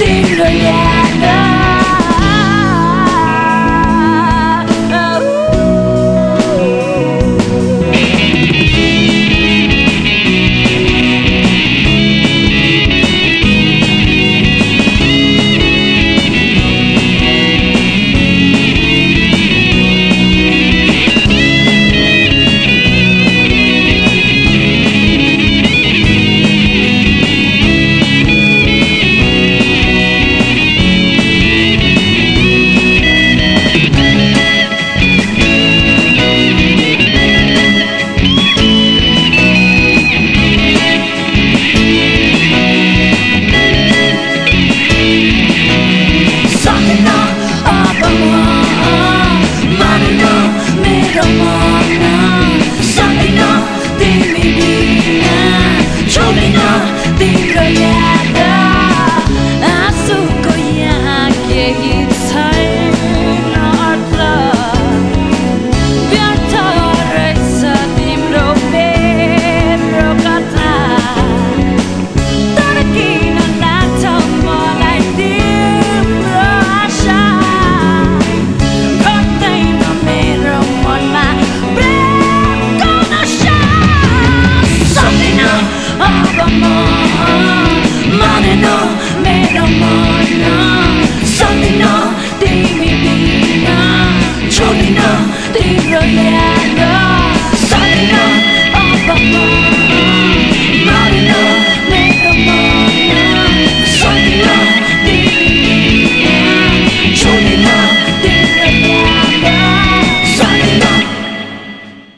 na tomorrow